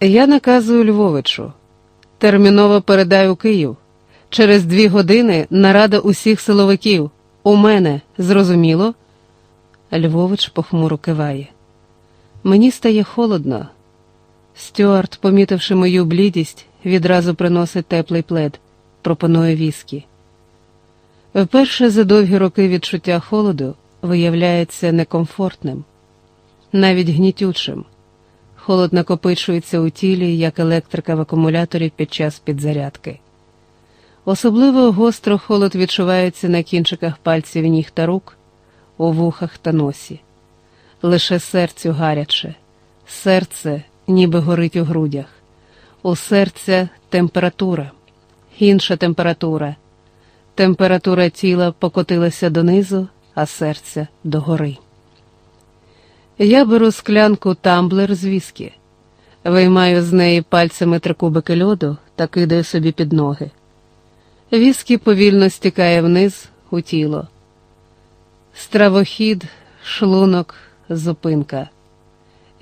Я наказую Львовичу. Терміново передай у Київ. Через дві години нарада усіх силовиків. У мене, зрозуміло? Львович похмуро киває. Мені стає холодно. Стюарт, помітивши мою блідість, відразу приносить теплий плед, пропонує віскі. Вперше за довгі роки відчуття холоду виявляється некомфортним, навіть гнітючим. Холод накопичується у тілі, як електрика в акумуляторі під час підзарядки. Особливо гостро холод відчувається на кінчиках пальців ніг та рук, у вухах та носі. Лише серцю гаряче, серце ніби горить у грудях, у серця температура, інша температура. Температура тіла покотилася донизу, а серця догори. Я беру склянку тамблер з віскі, виймаю з неї пальцями три кубики льоду та кидаю собі під ноги. Віскі повільно стікає вниз у тіло. Стравохід, шлунок, зупинка.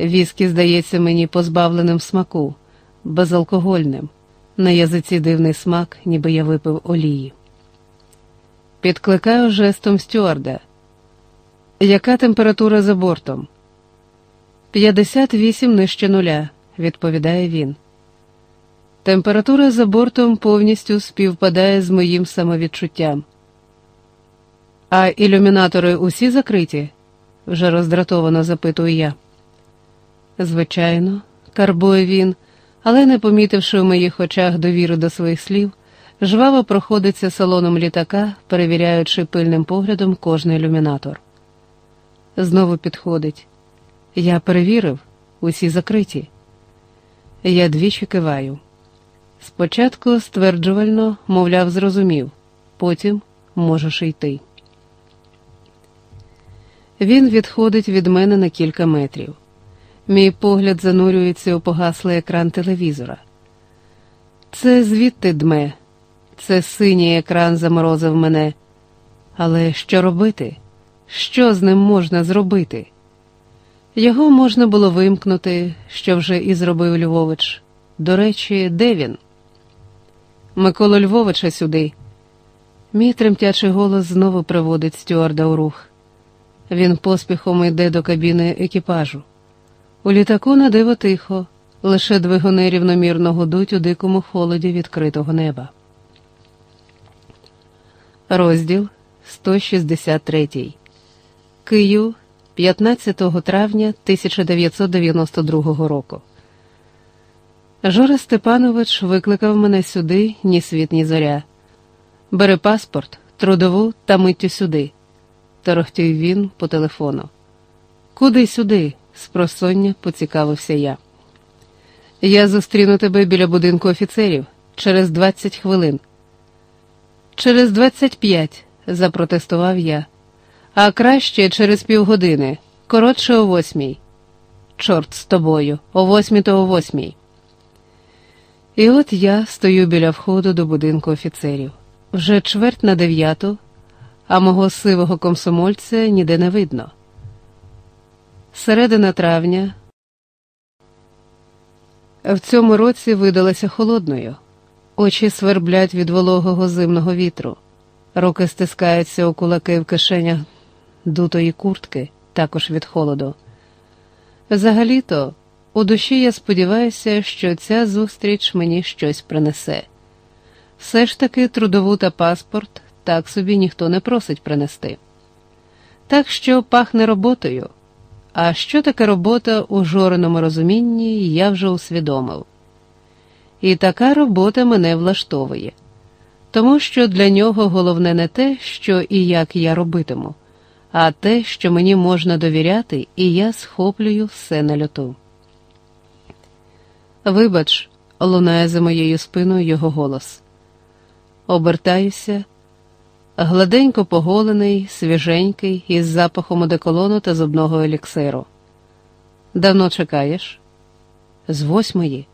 Віскі здається мені позбавленим смаку, безалкогольним. На язиці дивний смак, ніби я випив олії. Підкликаю жестом стюарда. Яка температура за бортом? 58 нижче нуля, відповідає він. Температура за бортом повністю співпадає з моїм самовідчуттям. А ілюмінатори усі закриті? вже роздратовано запитую я. Звичайно, карбує він, але, не помітивши в моїх очах довіри до своїх слів, жваво проходиться салоном літака, перевіряючи пильним поглядом кожний ілюмінатор. Знову підходить. Я перевірив, усі закриті. Я двічі киваю. Спочатку стверджувально, мовляв, зрозумів, потім можеш йти. Він відходить від мене на кілька метрів. Мій погляд занурюється у погаслий екран телевізора. Це звідти дме, це синій екран заморозив мене. Але що робити? Що з ним можна зробити? Його можна було вимкнути, що вже і зробив Львович. До речі, де він? Микола Львовича сюди. Мій тремтячий голос знову приводить стюарда у рух. Він поспіхом йде до кабіни екіпажу. У літаку на диво тихо, лише двигуни рівномірно гудуть у дикому холоді відкритого неба. Розділ 163 Київ 15 травня 1992 року. Жора Степанович викликав мене сюди, ні світ, ні зоря. Бери паспорт, трудову та миттю сюди, торохтів він по телефону. Куди сюди? спросоння поцікавився я. Я зустріну тебе біля будинку офіцерів через 20 хвилин. Через 25, запротестував я, а краще через півгодини, коротше о восьмій. Чорт з тобою, о восьмій то о восьмій. І от я стою біля входу до будинку офіцерів. Вже чверть на дев'яту, а мого сивого комсомольця ніде не видно. Середина травня в цьому році видалася холодною, очі сверблять від вологого зимного вітру, руки стискаються у кулаки в кишенях дутої куртки, також від холоду. Взагалі-то, у душі я сподіваюся, що ця зустріч мені щось принесе. Все ж таки трудову та паспорт так собі ніхто не просить принести. Так що пахне роботою. А що таке робота у жореному розумінні, я вже усвідомив. І така робота мене влаштовує, тому що для нього головне не те, що і як я робитиму, а те, що мені можна довіряти, і я схоплюю все на льоту. Вибач, лунає за моєю спиною його голос. Обертаюся, гладенько поголений, свіженький, із запахом одеколону та зубного еліксиру. Давно чекаєш? З восьмої.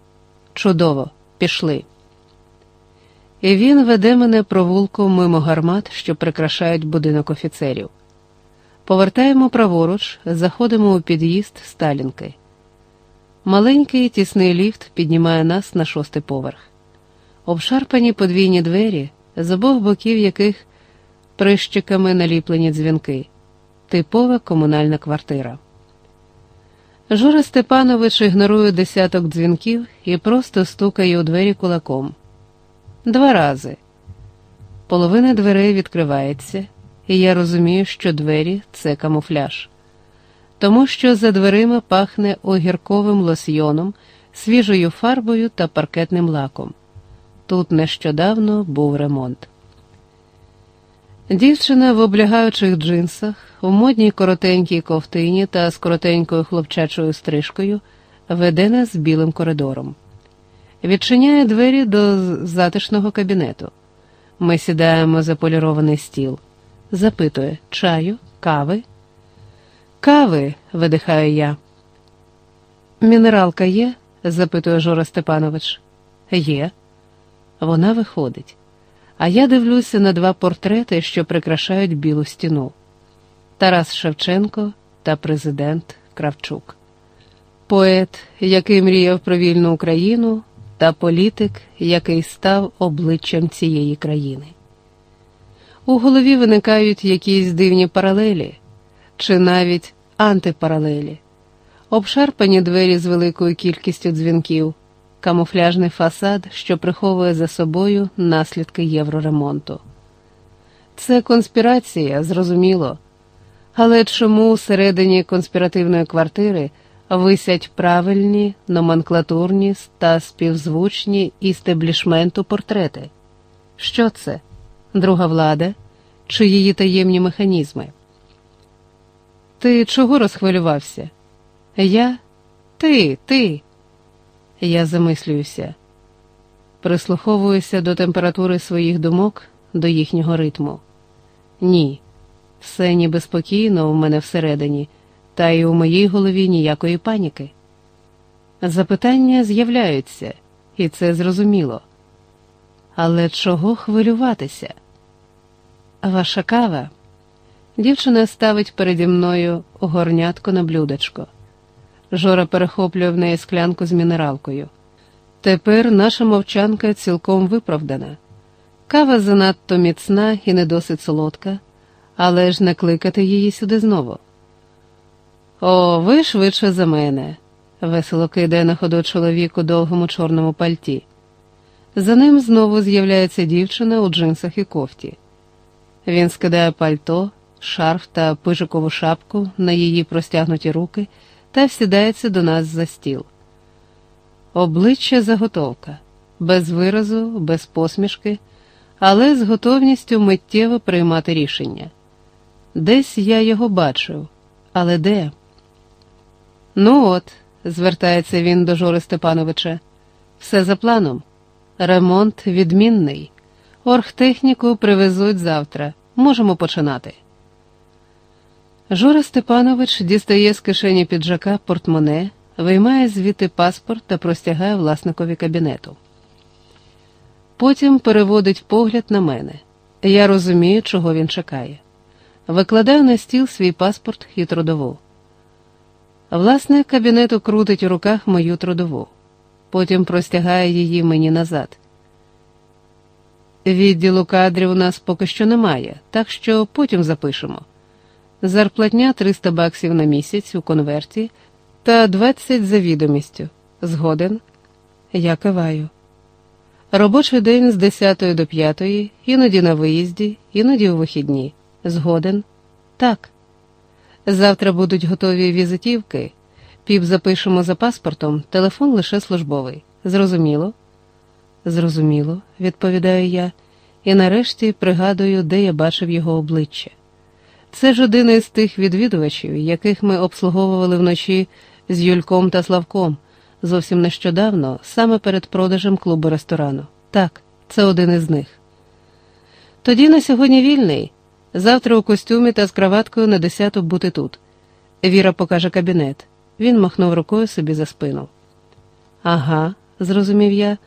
Чудово, пішли. І він веде мене провулком мимо гармат, що прикрашають будинок офіцерів. Повертаємо праворуч, заходимо у під'їзд Сталінки. Маленький тісний ліфт піднімає нас на шостий поверх. Обшарпані подвійні двері, з обох боків яких прищиками наліплені дзвінки, типова комунальна квартира. Жора Степанович ігнорує десяток дзвінків і просто стукає у двері кулаком. Два рази. Половина дверей відкривається, і я розумію, що двері це камуфляж, тому що за дверима пахне огірковим лосьйоном, свіжою фарбою та паркетним лаком. Тут нещодавно був ремонт. Дівчина в облягаючих джинсах, у модній коротенькій ковтині та з коротенькою хлопчачою стрижкою веде нас білим коридором. Відчиняє двері до затишного кабінету. Ми сідаємо за полірований стіл. Запитує чаю, кави? Кави, видихаю я. Мінералка є? запитує Жора Степанович. Є. Вона виходить. А я дивлюся на два портрети, що прикрашають білу стіну: Тарас Шевченко та президент Кравчук, поет, який мріяв про вільну Україну, та політик, який став обличчям цієї країни. У голові виникають якісь дивні паралелі чи навіть антипаралелі, обшарпані двері з великою кількістю дзвінків камуфляжний фасад, що приховує за собою наслідки євроремонту. Це конспірація, зрозуміло. Але чому всередині конспіративної квартири висять правильні, номенклатурні та співзвучні істеблішменту портрети? Що це? Друга влада чи її таємні механізми? Ти чого розхвилювався? Я? Ти, ти. Я замислююся, прислуховуюся до температури своїх думок, до їхнього ритму. Ні, все ніби спокійно у мене всередині, та й у моїй голові ніякої паніки. Запитання з'являються, і це зрозуміло. Але чого хвилюватися? Ваша кава? Дівчина ставить переді мною горнятко на блюдечко. Жора перехоплює в неї склянку з мінералкою. Тепер наша мовчанка цілком виправдана. Кава занадто міцна і не досить солодка, але ж не кликати її сюди знову. О, ви швидше за мене, весело кидає на ходу чоловік у довгому чорному пальті. За ним знову з'являється дівчина у джинсах і кофті. Він скидає пальто, шарф та пижикову шапку на її простягнуті руки та всідається до нас за стіл. Обличчя заготовка, без виразу, без посмішки, але з готовністю миттєво приймати рішення. Десь я його бачив, але де? Ну от, звертається він до Жори Степановича, все за планом. Ремонт відмінний. Оргтехніку привезуть завтра. Можемо починати. Жора Степанович дістає з кишені піджака портмоне, виймає звідти паспорт та простягає власникові кабінету. Потім переводить погляд на мене. Я розумію, чого він чекає. Викладаю на стіл свій паспорт і трудову. Власник кабінету крутить у руках мою трудову, потім простягає її мені назад. Відділу кадрів у нас поки що немає, так що потім запишемо. Зарплатня 300 баксів на місяць у конверті та 20 за відомістю. Згоден? Я киваю. Робочий день з 10 до 5, іноді на виїзді, іноді у вихідні. Згоден? Так. Завтра будуть готові візитівки. Піп запишемо за паспортом, телефон лише службовий. Зрозуміло? Зрозуміло, відповідаю я, і нарешті пригадую, де я бачив його обличчя. Це ж один із тих відвідувачів, яких ми обслуговували вночі з Юльком та Славком зовсім нещодавно, саме перед продажем клубу ресторану. Так, це один із них. Тоді на сьогодні вільний. Завтра у костюмі та з краваткою на десяту бути тут. Віра покаже кабінет. Він махнув рукою собі за спину. Ага, зрозумів я,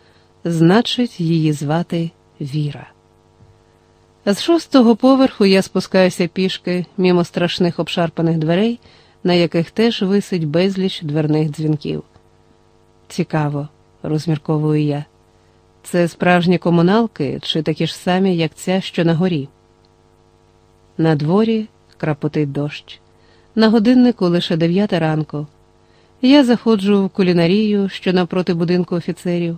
значить, її звати Віра. З шостого поверху я спускаюся пішки мімо страшних обшарпаних дверей, на яких теж висить безліч дверних дзвінків. Цікаво, розмірковую я. Це справжні комуналки чи такі ж самі, як ця, що на горі? На дворі крапотить дощ. На годиннику лише дев'ята ранку. Я заходжу в кулінарію, що напроти будинку офіцерів,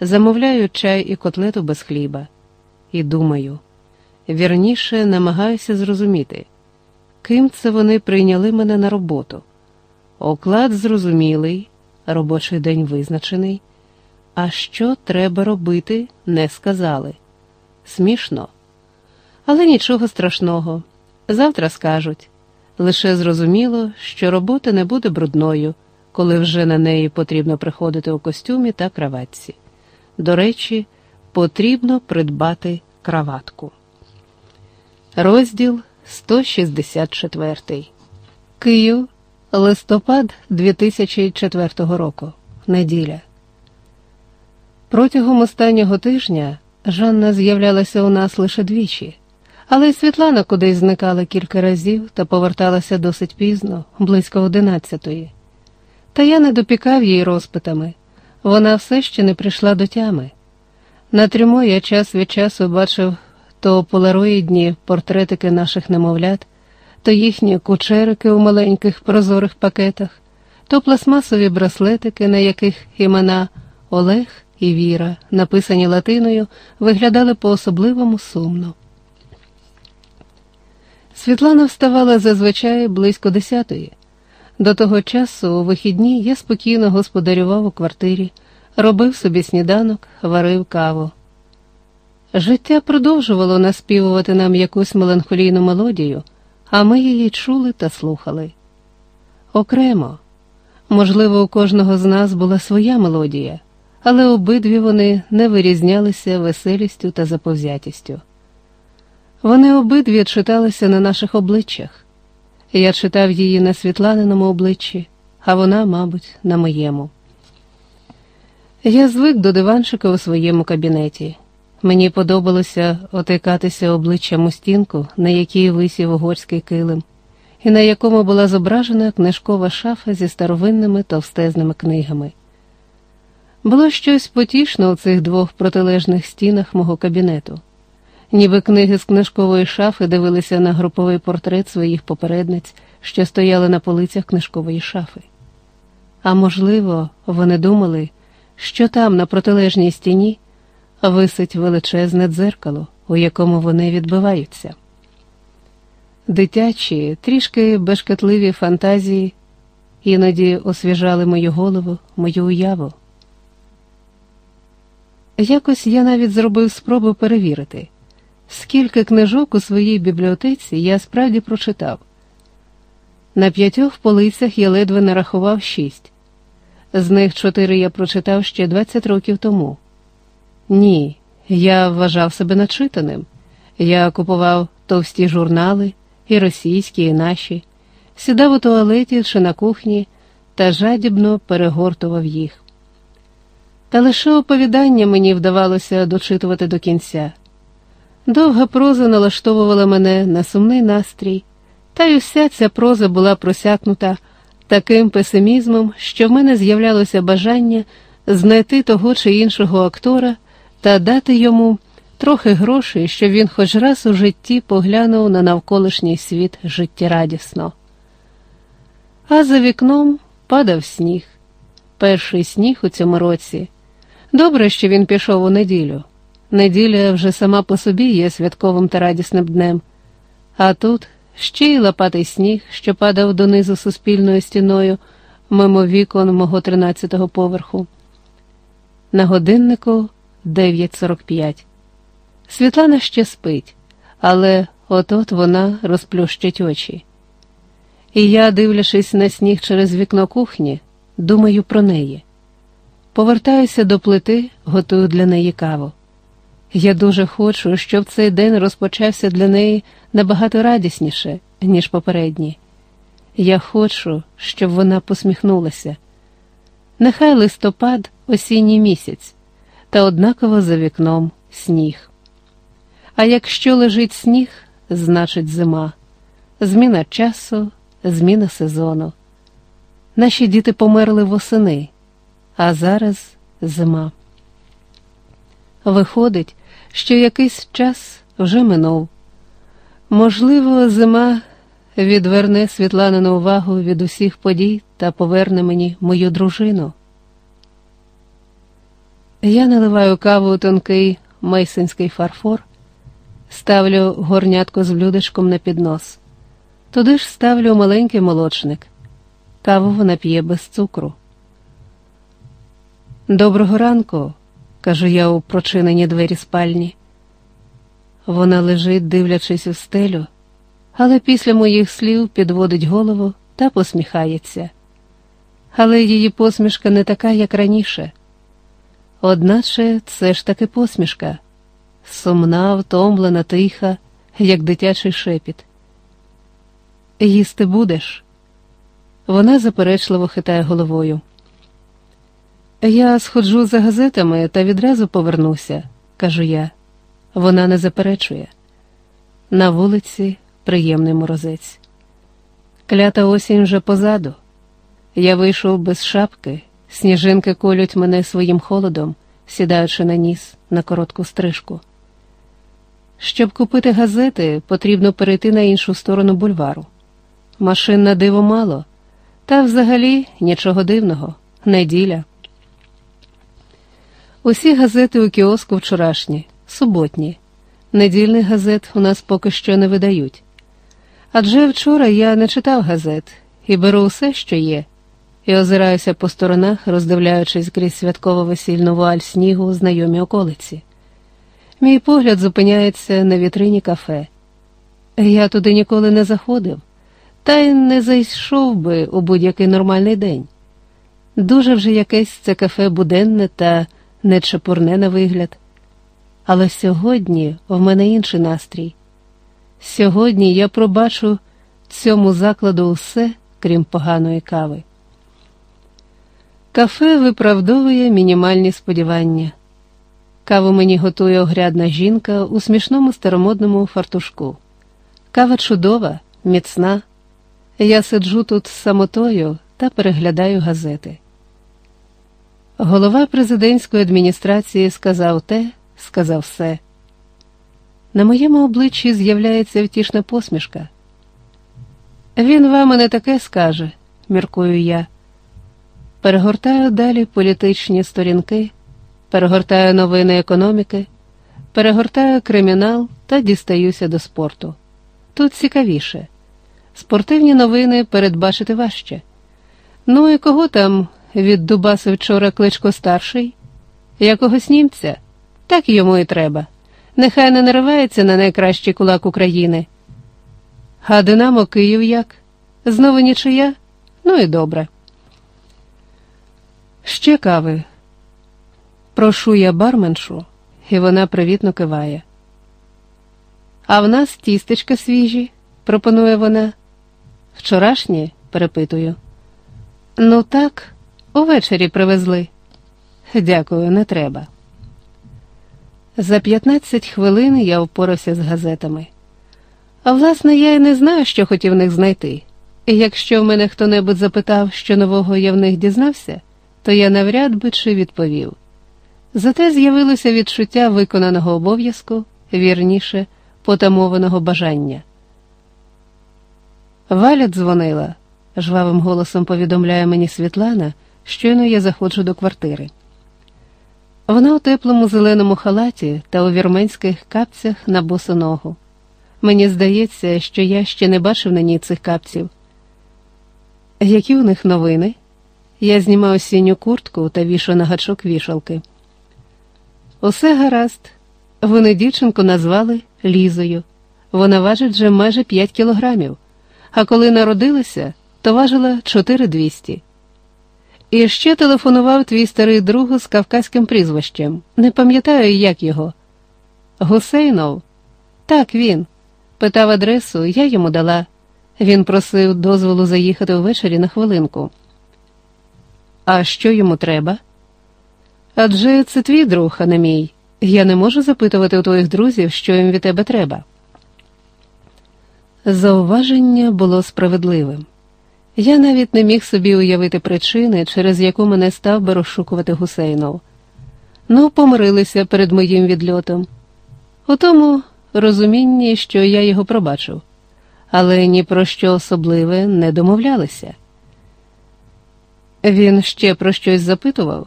замовляю чай і котлету без хліба, і думаю, вірніше намагаюся зрозуміти, ким це вони прийняли мене на роботу. Оклад зрозумілий, робочий день визначений. А що треба робити, не сказали. Смішно. Але нічого страшного. Завтра скажуть. Лише зрозуміло, що робота не буде брудною, коли вже на неї потрібно приходити у костюмі та краватці. До речі, потрібно придбати краватку. Розділ 164. Київ, листопад 2004 року. Неділя. Протягом останнього тижня Жанна з'являлася у нас лише двічі, але й Світлана кудись зникала кілька разів та поверталася досить пізно, близько одинадцятої. Та я не допікав її розпитами, вона все ще не прийшла до тями. На трюмо я час від часу бачив то полароїдні портретики наших немовлят, то їхні кучерики у маленьких прозорих пакетах, то пластмасові браслетики, на яких імена Олег і Віра, написані латиною, виглядали по-особливому сумно. Світлана вставала зазвичай близько десятої. До того часу, у вихідні, я спокійно господарював у квартирі, робив собі сніданок, варив каву. Життя продовжувало наспівувати нам якусь меланхолійну мелодію, а ми її чули та слухали. Окремо, можливо, у кожного з нас була своя мелодія але обидві вони не вирізнялися веселістю та заповзятістю. Вони обидві читалися на наших обличчях. Я читав її на Світланиному обличчі, а вона, мабуть, на моєму. Я звик до диванчика у своєму кабінеті. Мені подобалося отикатися обличчям у стінку, на якій висів угорський килим, і на якому була зображена книжкова шафа зі старовинними товстезними книгами. Було щось потішно у цих двох протилежних стінах мого кабінету, ніби книги з книжкової шафи дивилися на груповий портрет своїх попередниць, що стояли на полицях книжкової шафи. А можливо, вони думали, що там, на протилежній стіні, висить величезне дзеркало, у якому вони відбиваються. Дитячі, трішки бешкетливі фантазії іноді освіжали мою голову, мою уяву. Якось я навіть зробив спробу перевірити, скільки книжок у своїй бібліотеці я справді прочитав. На п'ятьох полицях я ледве нарахував шість, з них чотири я прочитав ще 20 років тому. Ні, я вважав себе начитаним. Я купував товсті журнали, і російські, і наші, сідав у туалеті чи на кухні та жадібно перегортував їх. Та лише оповідання мені вдавалося дочитувати до кінця. Довга проза налаштовувала мене на сумний настрій, та й уся ця проза була просякнута таким песимізмом, що в мене з'являлося бажання знайти того чи іншого актора та дати йому трохи грошей, щоб він хоч раз у житті поглянув на навколишній світ життєрадісно. А за вікном падав сніг. Перший сніг у цьому році. Добре, що він пішов у неділю. Неділя вже сама по собі є святковим та радісним днем, а тут ще й лопатий сніг, що падав донизу суспільною стіною мимо вікон мого тринадцятого поверху. На годиннику 9.45. Світлана ще спить, але от-от вона розплющить очі. І я, дивлячись на сніг через вікно кухні, думаю про неї. Повертаюся до плити, готую для неї каву. Я дуже хочу, щоб цей день розпочався для неї набагато радісніше, ніж попередній. Я хочу, щоб вона посміхнулася. Нехай листопад, осінній місяць, та однаково за вікном сніг. А якщо лежить сніг, значить зима, зміна часу, зміна сезону. Наші діти померли восени а зараз зима. Виходить, що якийсь час вже минув. Можливо, зима відверне Світланину увагу від усіх подій та поверне мені мою дружину. Я наливаю каву у тонкий мейсинський фарфор, ставлю горнятку з блюдечком на піднос. Туди ж ставлю маленький молочник. Каву вона п'є без цукру. Доброго ранку, кажу я у прочинені двері спальні. Вона лежить, дивлячись у стелю, але після моїх слів підводить голову та посміхається. Але її посмішка не така, як раніше. Одначе це ж таки посмішка, сумна, втомлена, тиха, як дитячий шепіт. Їсти будеш? Вона заперечливо хитає головою. Я сходжу за газетами та відразу повернуся, кажу я. Вона не заперечує. На вулиці приємний морозець. Клята осінь вже позаду. Я вийшов без шапки, сніжинки колють мене своїм холодом, сідаючи на ніс на коротку стрижку. Щоб купити газети, потрібно перейти на іншу сторону бульвару. Машин на диво мало, та взагалі нічого дивного, неділя. Усі газети у кіоску вчорашні, суботні. Недільних газет у нас поки що не видають. Адже вчора я не читав газет і беру усе, що є, і озираюся по сторонах, роздивляючись крізь святково весільну вуаль снігу у знайомі околиці. Мій погляд зупиняється на вітрині кафе. Я туди ніколи не заходив, та й не зайшов би у будь-який нормальний день. Дуже вже якесь це кафе буденне та нечепурне на вигляд. Але сьогодні в мене інший настрій. Сьогодні я пробачу цьому закладу усе, крім поганої кави. Кафе виправдовує мінімальні сподівання. Каву мені готує огрядна жінка у смішному старомодному фартушку. Кава чудова, міцна. Я сиджу тут з самотою та переглядаю газети. Голова президентської адміністрації сказав те, сказав все. На моєму обличчі з'являється втішна посмішка. Він вам і не таке скаже, міркую я. Перегортаю далі політичні сторінки, перегортаю новини економіки, перегортаю кримінал та дістаюся до спорту. Тут цікавіше. Спортивні новини передбачити важче. Ну і кого там віддубасив вчора кличко старший? Якогось німця? Так йому і треба. Нехай не наривається на найкращий кулак України. А Динамо Київ як? Знову нічия? Ну і добре. Ще кави. Прошу я барменшу, і вона привітно киває. А в нас тістечка свіжі, пропонує вона. Вчорашні? перепитую. Ну так, увечері привезли. Дякую, не треба. За 15 хвилин я впорався з газетами. А власне, я й не знаю, що хотів в них знайти. І якщо в мене хто-небудь запитав, що нового я в них дізнався, то я навряд би чи відповів. Зате з'явилося відчуття виконаного обов'язку, вірніше, потамованого бажання. Валя дзвонила, жвавим голосом повідомляє мені Світлана, щойно я заходжу до квартири. Вона у теплому зеленому халаті та у вірменських капцях на босу ногу. Мені здається, що я ще не бачив на ній цих капців. Які у них новини? Я знімаю синю куртку та вішу на гачок вішалки. Усе гаразд. Вони дівчинку назвали Лізою. Вона важить вже майже 5 кілограмів, а коли народилася, то важила 4200. І ще телефонував твій старий друг з кавказьким прізвищем. Не пам'ятаю, як його. Гусейнов? Так, він. Питав адресу, я йому дала. Він просив дозволу заїхати ввечері на хвилинку. А що йому треба? Адже це твій друг, а не мій. Я не можу запитувати у твоїх друзів, що їм від тебе треба. Зауваження було справедливим. Я навіть не міг собі уявити причини, через яку мене став би розшукувати гусейнов. Ну, помирилися перед моїм відльотом. У тому розумінні, що я його пробачив, але ні про що особливе не домовлялися. Він ще про щось запитував.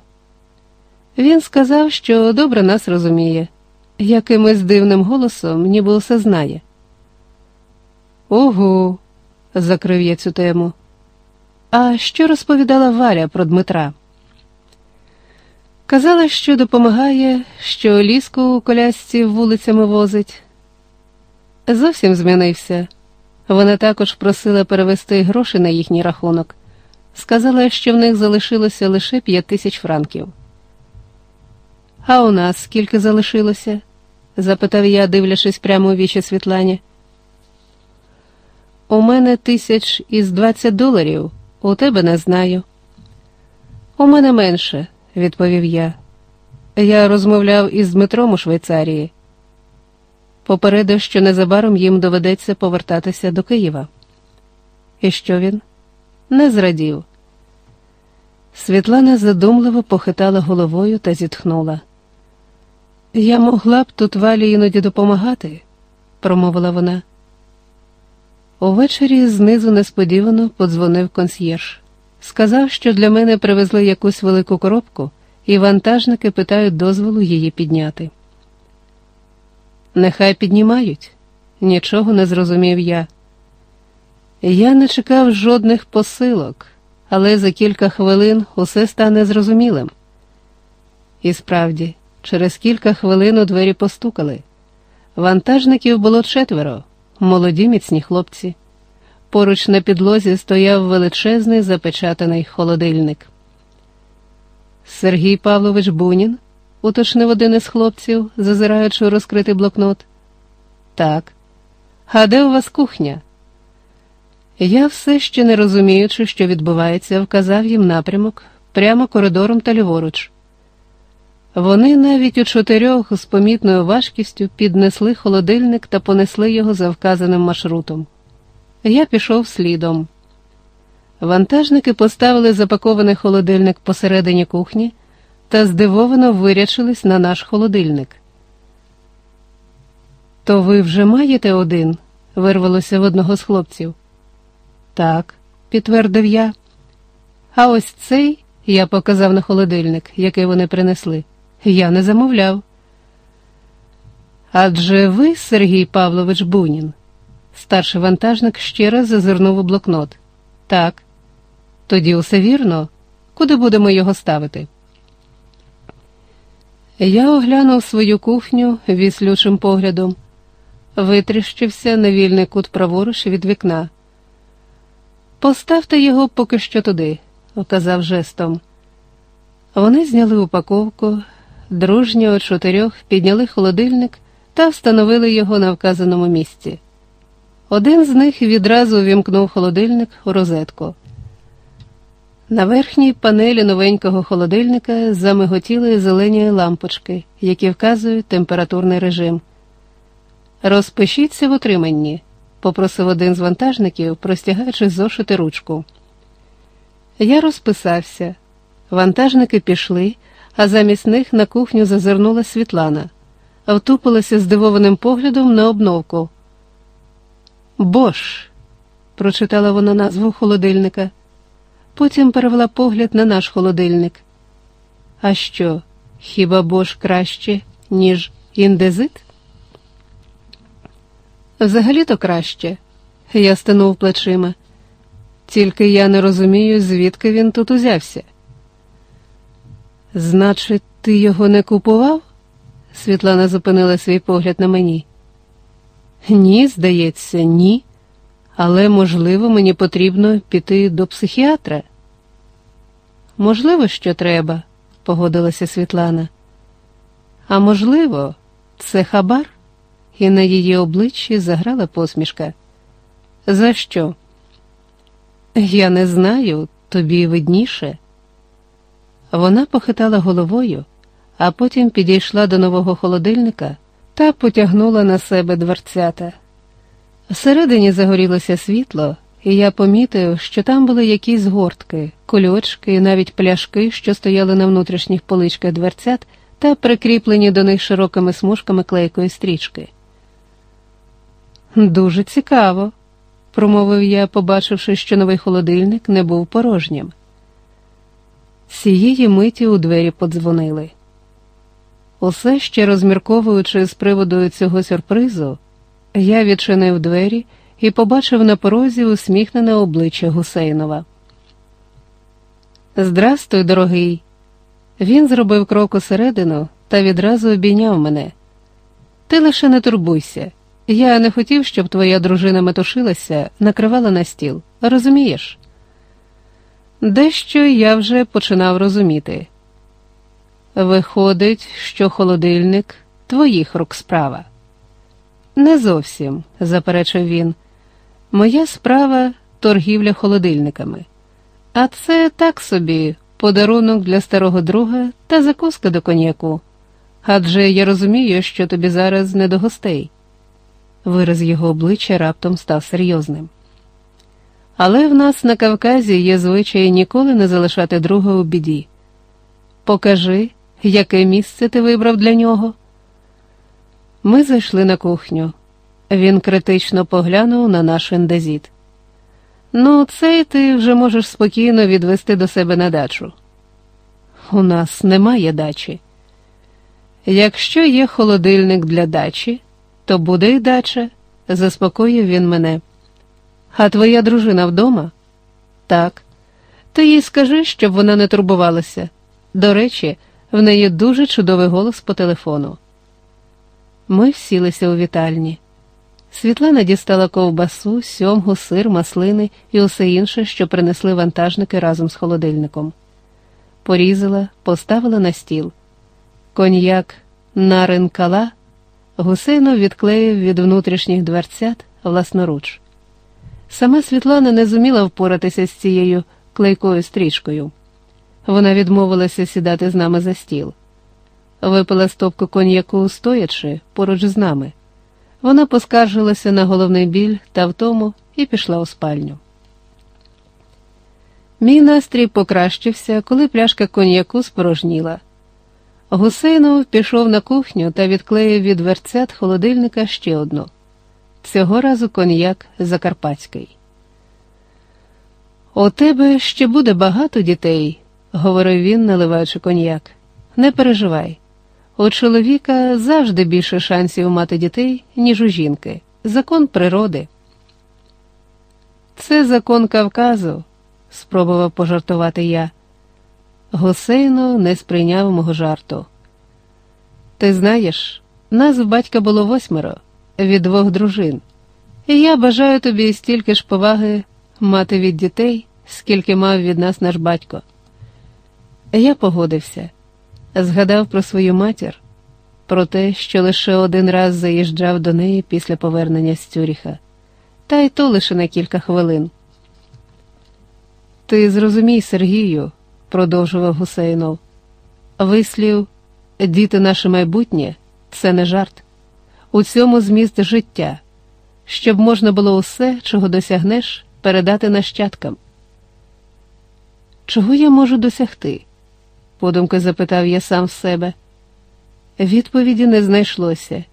Він сказав, що добре нас розуміє, якимось дивним голосом, ніби усе знає. Ого, закрив я цю тему. А що розповідала Варя про Дмитра? Казала, що допомагає, що ліску у колясці вулицями возить. Зовсім змінився. Вона також просила перевести гроші на їхній рахунок. Сказала, що в них залишилося лише п'ять тисяч франків. А у нас скільки залишилося? запитав я, дивлячись прямо у вічі Світлані. У мене тисяч із двадцять доларів, у тебе не знаю. У мене менше, відповів я. Я розмовляв із Дмитром у Швейцарії. Попередив, що незабаром їм доведеться повертатися до Києва. І що він? Не зрадів. Світлана задумливо похитала головою та зітхнула. Я могла б тут валі іноді допомагати, промовила вона. Увечері знизу несподівано подзвонив консьєрж. Сказав, що для мене привезли якусь велику коробку, і вантажники питають дозволу її підняти. Нехай піднімають, нічого не зрозумів я. Я не чекав жодних посилок, але за кілька хвилин усе стане зрозумілим. І справді, через кілька хвилин у двері постукали. Вантажників було четверо, молоді міцні хлопці. Поруч на підлозі стояв величезний запечатаний холодильник. Сергій Павлович Бунін, уточнив один із хлопців, зазираючи у розкритий блокнот. Так. А де у вас кухня? Я все ще не розуміючи, що відбувається, вказав їм напрямок прямо коридором та ліворуч. Вони навіть у чотирьох з помітною важкістю піднесли холодильник та понесли його за вказаним маршрутом. Я пішов слідом. Вантажники поставили запакований холодильник посередині кухні та здивовано вирячились на наш холодильник. То ви вже маєте один? вирвалося в одного з хлопців. Так, підтвердив я. А ось цей я показав на холодильник, який вони принесли. Я не замовляв. Адже ви, Сергій Павлович Бунін, старший вантажник ще раз зазирнув у блокнот. Так, тоді усе вірно, куди будемо його ставити? Я оглянув свою кухню віслючим поглядом, витріщився на вільний кут праворуч від вікна. Поставте його поки що туди, оказав жестом. Вони зняли упаковку, дружньо чотирьох підняли холодильник та встановили його на вказаному місці. Один з них відразу вімкнув холодильник у розетку. На верхній панелі новенького холодильника замиготіли зелені лампочки, які вказують температурний режим. Розпишіться в утриманні, попросив один з вантажників, простягаючи зошити ручку. Я розписався. Вантажники пішли, а замість них на кухню зазирнула Світлана, втупилася здивованим поглядом на обновку. Бош, прочитала вона назву холодильника. Потім перевела погляд на наш холодильник. А що, хіба Бош краще, ніж індезит? Взагалі-то краще, я стинув плечима. Тільки я не розумію, звідки він тут узявся. Значить, ти його не купував? Світлана зупинила свій погляд на мені. Ні, здається, ні. Але, можливо, мені потрібно піти до психіатра. Можливо, що треба, погодилася Світлана. А можливо, це хабар, і на її обличчі заграла посмішка. За що? Я не знаю, тобі видніше. Вона похитала головою, а потім підійшла до нового холодильника та потягнула на себе дверцята. Всередині загорілося світло, і я помітив, що там були якісь згортки, кульочки і навіть пляшки, що стояли на внутрішніх поличках дверцят та прикріплені до них широкими смужками клейкої стрічки. Дуже цікаво, промовив я, побачивши, що новий холодильник не був порожнім. Цієї миті у двері подзвонили. Усе ще розмірковуючи з приводу цього сюрпризу, я відчинив двері і побачив на порозі усміхнене обличчя Гусейнова. Здрастуй, дорогий. Він зробив крок усередину та відразу обійняв мене. Ти лише не турбуйся. Я не хотів, щоб твоя дружина метушилася, накривала на стіл. Розумієш? Дещо я вже починав розуміти. Виходить, що холодильник твоїх рук справа. Не зовсім, заперечив він. Моя справа торгівля холодильниками. А це так собі подарунок для старого друга та закуска до коньяку. Адже я розумію, що тобі зараз не до гостей. Вираз його обличчя раптом став серйозним. Але в нас на Кавказі є звичай ніколи не залишати друга у біді. Покажи, яке місце ти вибрав для нього. Ми зайшли на кухню. Він критично поглянув на наш індезіт. Ну, цей ти вже можеш спокійно відвести до себе на дачу. У нас немає дачі. Якщо є холодильник для дачі, то буде й дача, заспокоїв він мене. А твоя дружина вдома? Так. Ти їй скажи, щоб вона не турбувалася. До речі, в неї дуже чудовий голос по телефону. Ми всілися у вітальні. Світлана дістала ковбасу, сьомгу, сир, маслини і усе інше, що принесли вантажники разом з холодильником. Порізала, поставила на стіл. Коньяк наринкала гусейно відклеїв від внутрішніх дверцят власноруч. Сама Світлана не зуміла впоратися з цією клейкою стрічкою. Вона відмовилася сідати з нами за стіл. Випила стопку коньяку стоячи поруч з нами. Вона поскаржилася на головний біль та втому і пішла у спальню. Мій настрій покращився, коли пляшка коньяку спорожніла. Гусейнов пішов на кухню та відклеїв від дверцят холодильника ще одну. Цього разу коньяк Закарпатський. У тебе ще буде багато дітей, говорив він, наливаючи коньяк. Не переживай. У чоловіка завжди більше шансів мати дітей, ніж у жінки. Закон природи. Це закон Кавказу, спробував пожартувати я. Гусейно не сприйняв мого жарту. Ти знаєш, нас в батька було восьмеро від двох дружин, і я бажаю тобі стільки ж поваги мати від дітей, скільки мав від нас наш батько. Я погодився, згадав про свою матір, про те, що лише один раз заїжджав до неї після повернення з Цюріха, та й то лише на кілька хвилин. Ти зрозумій, Сергію, продовжував Гусейнов, вислів, діти наше майбутнє це не жарт. У цьому зміст життя, щоб можна було усе, чого досягнеш, передати нащадкам. Чого я можу досягти? подумки запитав я сам в себе. Відповіді не знайшлося,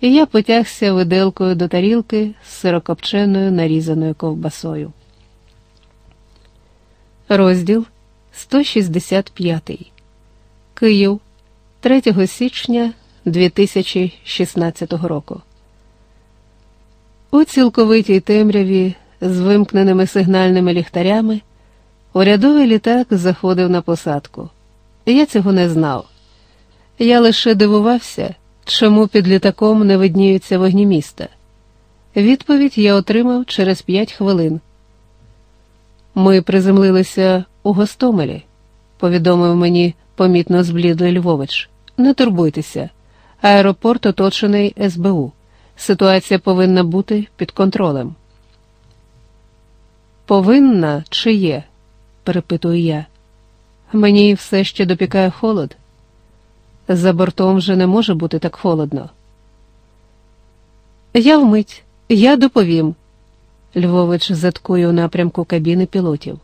і я потягся виделкою до тарілки з сирокопченою нарізаною ковбасою. Розділ 165 Київ 3 січня 2016 року. У цілковитій темряві з вимкненими сигнальними ліхтарями урядовий літак заходив на посадку. Я цього не знав. Я лише дивувався, чому під літаком не видніються вогні міста. Відповідь я отримав через п'ять хвилин. Ми приземлилися у Гостомелі, повідомив мені помітно зблідлий Львович. Не турбуйтеся, аеропорт оточений СБУ. Ситуація повинна бути під контролем. Повинна чи є? перепитую я. Мені все ще допікає холод. За бортом вже не може бути так холодно. Я вмить, я доповім. Львович заткує у напрямку кабіни пілотів.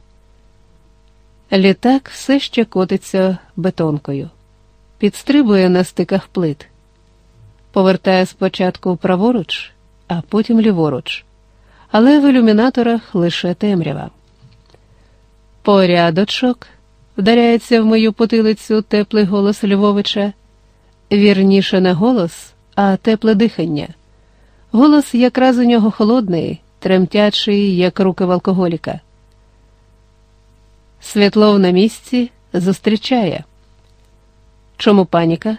Літак все ще котиться бетонкою, підстрибує на стиках плит, повертає спочатку праворуч, а потім ліворуч, але в ілюмінаторах лише темрява. Порядочок, вдаряється в мою потилицю теплий голос Львовича, вірніше не голос, а тепле дихання. Голос якраз у нього холодний, тремтячий, як руки в алкоголіка. Світлов на місці зустрічає. Чому паніка?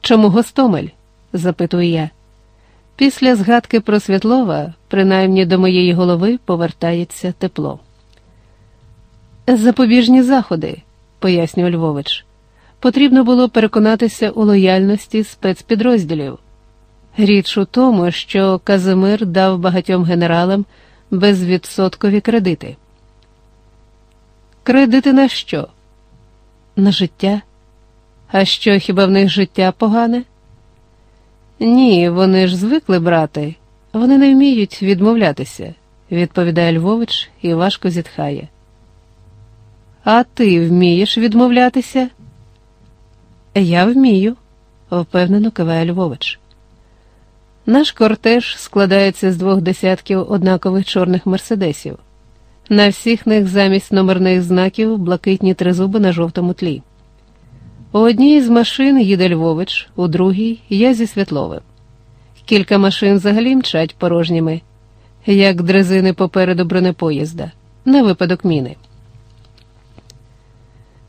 Чому Гостомель? Запитую я. Після згадки про Світлова, принаймні до моєї голови, повертається тепло. Запобіжні заходи, пояснює Львович. Потрібно було переконатися у лояльності спецпідрозділів. Річ у тому, що Казимир дав багатьом генералам безвідсоткові кредити. Кредити на що? На життя? А що хіба в них життя погане? Ні, вони ж звикли брати, вони не вміють відмовлятися, відповідає Львович і важко зітхає. А ти вмієш відмовлятися? Я вмію, впевнено киває Львович. Наш кортеж складається з двох десятків однакових чорних мерседесів. На всіх них замість номерних знаків блакитні тризуби на жовтому тлі. У одній з машин їде Львович, у другій я зі Світловим. Кілька машин взагалі мчать порожніми, як дрезини попереду бронепоїзда, на випадок міни.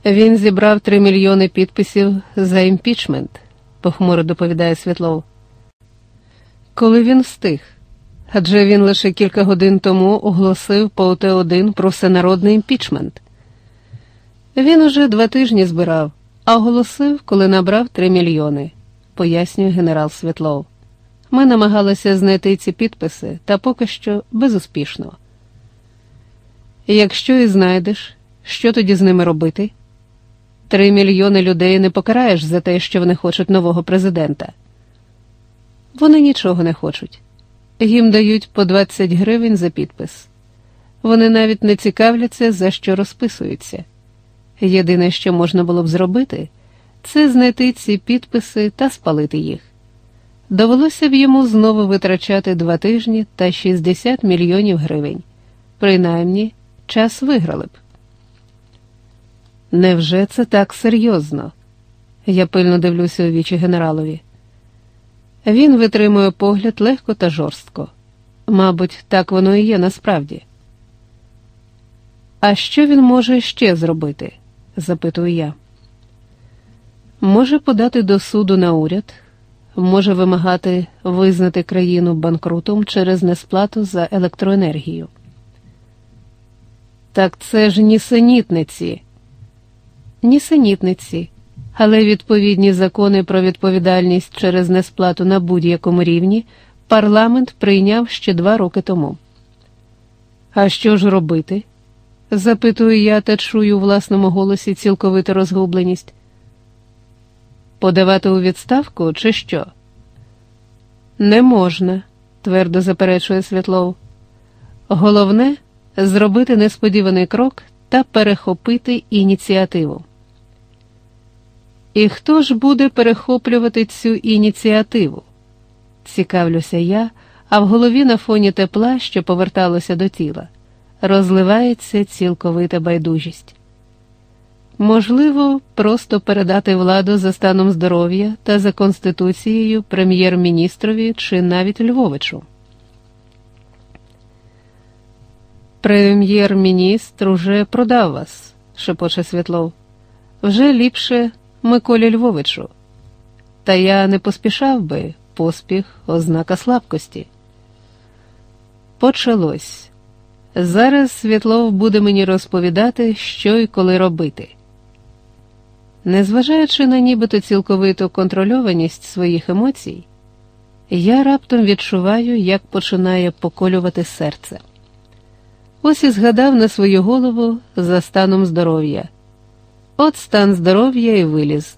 Він зібрав три мільйони підписів за імпічмент, похмуро доповідає Світлов. Коли він встиг, адже він лише кілька годин тому оголосив по ОТ-1 про всенародний імпічмент. Він уже два тижні збирав, а оголосив, коли набрав три мільйони, пояснює генерал Світлов. Ми намагалися знайти ці підписи, та поки що безуспішно. Якщо і знайдеш, що тоді з ними робити? Три мільйони людей не покараєш за те, що вони хочуть нового президента. Вони нічого не хочуть. Їм дають по 20 гривень за підпис. Вони навіть не цікавляться, за що розписуються. Єдине, що можна було б зробити, це знайти ці підписи та спалити їх. Довелося б йому знову витрачати два тижні та 60 мільйонів гривень. Принаймні, час виграли б. Невже це так серйозно? Я пильно дивлюся у вічі генералові. Він витримує погляд легко та жорстко. Мабуть, так воно і є насправді. А що він може ще зробити? Запитую я. Може подати до суду на уряд, може вимагати визнати країну банкрутом через несплату за електроенергію. Так це ж нісенітниці. Нісенітниці але відповідні закони про відповідальність через несплату на будь-якому рівні парламент прийняв ще два роки тому. А що ж робити? Запитую я та чую у власному голосі цілковиту розгубленість. Подавати у відставку, чи що? Не можна, твердо заперечує Світлов. Головне зробити несподіваний крок та перехопити ініціативу. І хто ж буде перехоплювати цю ініціативу? Цікавлюся я, а в голові на фоні тепла, що поверталося до тіла, розливається цілковита байдужість. Можливо, просто передати владу за станом здоров'я та за Конституцією прем'єр-міністрові чи навіть Львовичу. Прем'єр-міністр уже продав вас, шепоче Світлов. Вже ліпше Миколі Львовичу. Та я не поспішав би поспіх, ознака слабкості. Почалось. Зараз Світлов буде мені розповідати, що і коли робити. Незважаючи на нібито цілковиту контрольованість своїх емоцій, я раптом відчуваю, як починає поколювати серце. Ось і згадав на свою голову за станом здоров'я. От стан здоров'я і виліз.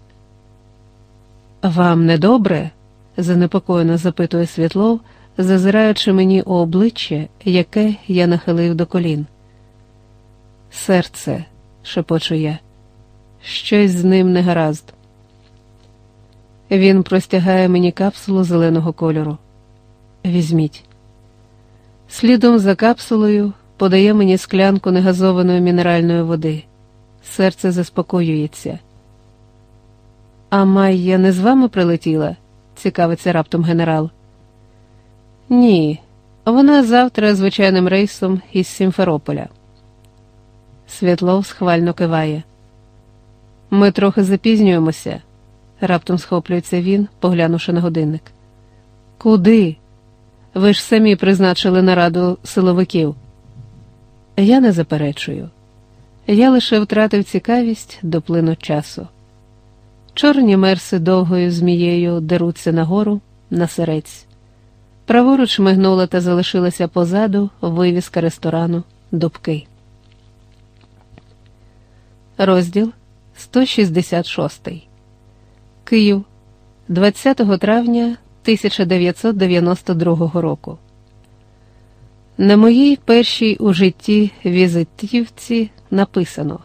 Вам недобре? занепокоєно запитує Світлов, зазираючи мені у обличчя, яке я нахилив до колін. Серце, шепочу я, щось з ним не гаразд. Він простягає мені капсулу зеленого кольору. Візьміть. Слідом за капсулою подає мені склянку негазованої мінеральної води. Серце заспокоюється. А Майя не з вами прилетіла? цікавиться раптом генерал. Ні, вона завтра звичайним рейсом із Сімферополя. Світлов схвально киває. Ми трохи запізнюємося, раптом схоплюється він, поглянувши на годинник. Куди? Ви ж самі призначили нараду силовиків. Я не заперечую. Я лише втратив цікавість до плину часу. Чорні мерси довгою змією деруться нагору на серець. Праворуч мигнула та залишилася позаду вивіска ресторану Дубки. Розділ 166 Київ 20 травня 1992 року. На моїй першій у житті візитівці написано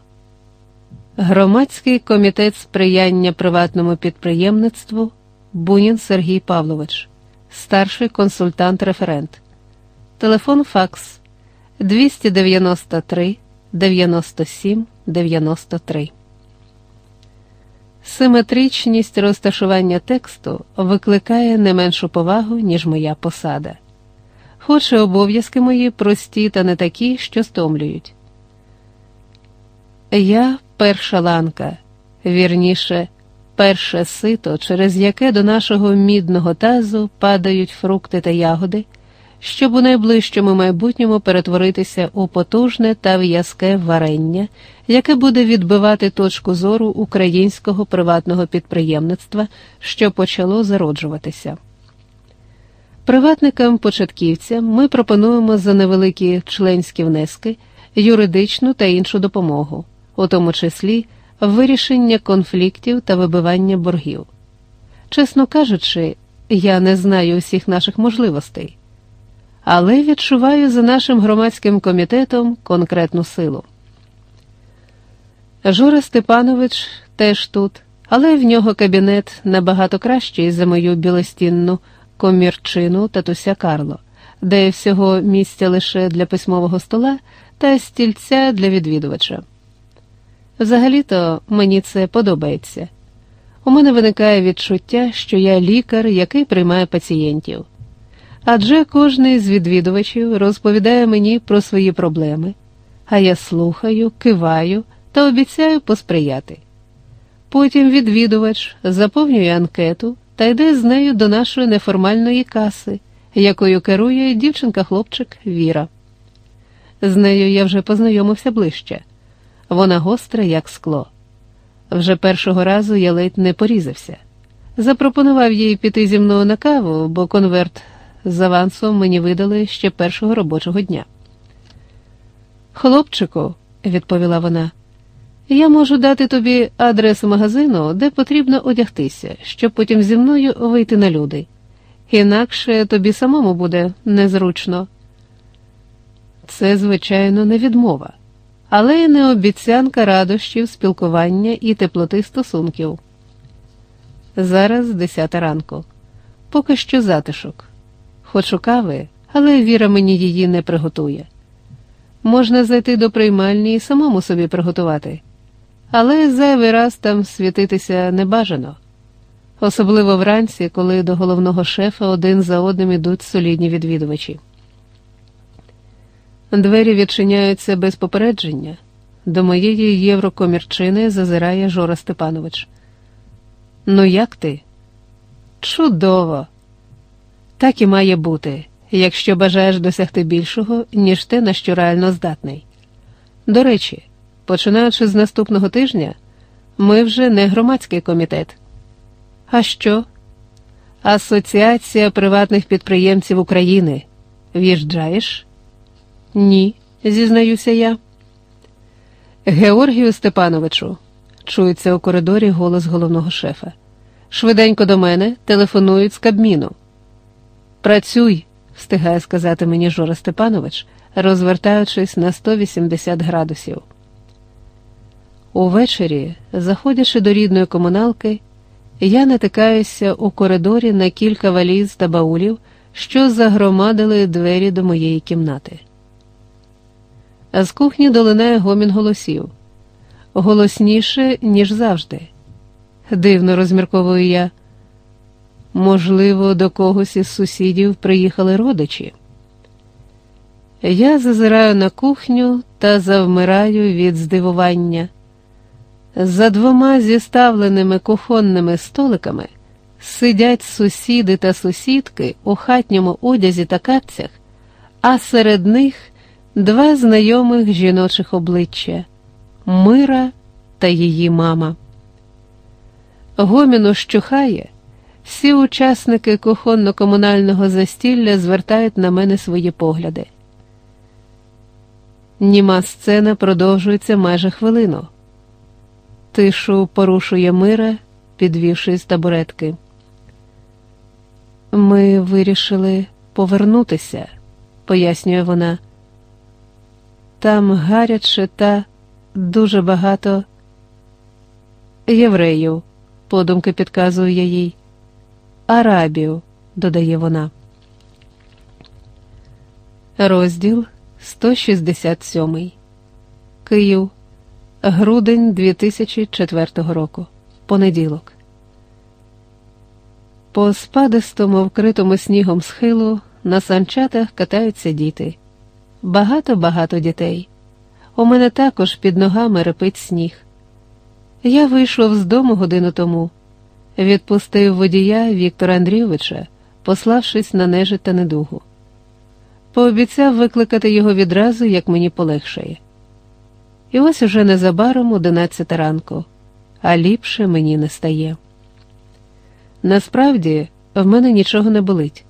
Громадський комітет сприяння приватному підприємництву Бунін Сергій Павлович, старший консультант-референт. Телефон Факс 293 97 93. Симетричність розташування тексту викликає не меншу повагу, ніж моя посада. Хоч і обов'язки мої прості та не такі, що стомлюють. Я перша ланка, вірніше, перше сито, через яке до нашого мідного тазу падають фрукти та ягоди, щоб у найближчому майбутньому перетворитися у потужне та в'язке варення, яке буде відбивати точку зору українського приватного підприємництва, що почало зароджуватися. Приватникам-початківцям ми пропонуємо за невеликі членські внески юридичну та іншу допомогу, у тому числі вирішення конфліктів та вибивання боргів. Чесно кажучи, я не знаю усіх наших можливостей, але відчуваю за нашим громадським комітетом конкретну силу. Жора Степанович теж тут, але в нього кабінет набагато кращий за мою білостінну комірчину татуся Карло, де всього місця лише для письмового стола та стільця для відвідувача. Взагалі-то мені це подобається. У мене виникає відчуття, що я лікар, який приймає пацієнтів. Адже кожний з відвідувачів розповідає мені про свої проблеми, а я слухаю, киваю та обіцяю посприяти. Потім відвідувач заповнює анкету та йде з нею до нашої неформальної каси, якою керує дівчинка-хлопчик Віра. З нею я вже познайомився ближче. Вона гостра, як скло. Вже першого разу я ледь не порізався. Запропонував їй піти зі мною на каву, бо конверт з авансом мені видали ще першого робочого дня. Хлопчику, відповіла вона, я можу дати тобі адресу магазину, де потрібно одягтися, щоб потім зі мною вийти на люди. Інакше тобі самому буде незручно. Це, звичайно, не відмова, але й не обіцянка радощів, спілкування і теплоти стосунків. Зараз десята ранку, поки що затишок. Хочу кави, але Віра мені її не приготує. Можна зайти до приймальні і самому собі приготувати, але зайвий раз там світитися не бажано, особливо вранці, коли до головного шефа один за одним ідуть солідні відвідувачі. Двері відчиняються без попередження. До моєї єврокомірчини зазирає Жора Степанович. Ну, як ти? Чудово! Так і має бути, якщо бажаєш досягти більшого, ніж те, на що реально здатний. До речі, починаючи з наступного тижня, ми вже не громадський комітет. А що? Асоціація приватних підприємців України. В'їжджаєш? Ні, зізнаюся я. Георгію Степановичу, чується у коридорі голос головного шефа. Швиденько до мене телефонують з Кабміну. Працюй, встигає сказати мені Жора Степанович, розвертаючись на 180 градусів. Увечері, заходячи до рідної комуналки, я натикаюся у коридорі на кілька валіз та баулів, що загромадили двері до моєї кімнати. З кухні долинає гомін голосів голосніше, ніж завжди. Дивно розмірковую я. Можливо, до когось із сусідів приїхали родичі. Я зазираю на кухню та завмираю від здивування. За двома зіставленими кухонними столиками сидять сусіди та сусідки у хатньому одязі та капцях, а серед них два знайомих жіночих обличчя Мира та її мама. Гоміну щухає, всі учасники кухонно-комунального застілля звертають на мене свої погляди. Німа сцена продовжується майже хвилину. Тишу порушує мира, підвівшись з табуретки. Ми вирішили повернутися, пояснює вона. Там гаряче та дуже багато євреїв, подумки підказую я їй. Арабію, додає вона. Розділ 167. Київ. Грудень 2004 року. Понеділок. По спадистому вкритому снігом схилу на санчатах катаються діти. Багато-багато дітей. У мене також під ногами репить сніг. Я вийшов з дому годину тому, відпустив водія Віктора Андрійовича, пославшись на нежить та недугу. Пообіцяв викликати його відразу, як мені полегшає. І ось уже незабаром одинадцята ранку, а ліпше мені не стає. Насправді в мене нічого не болить.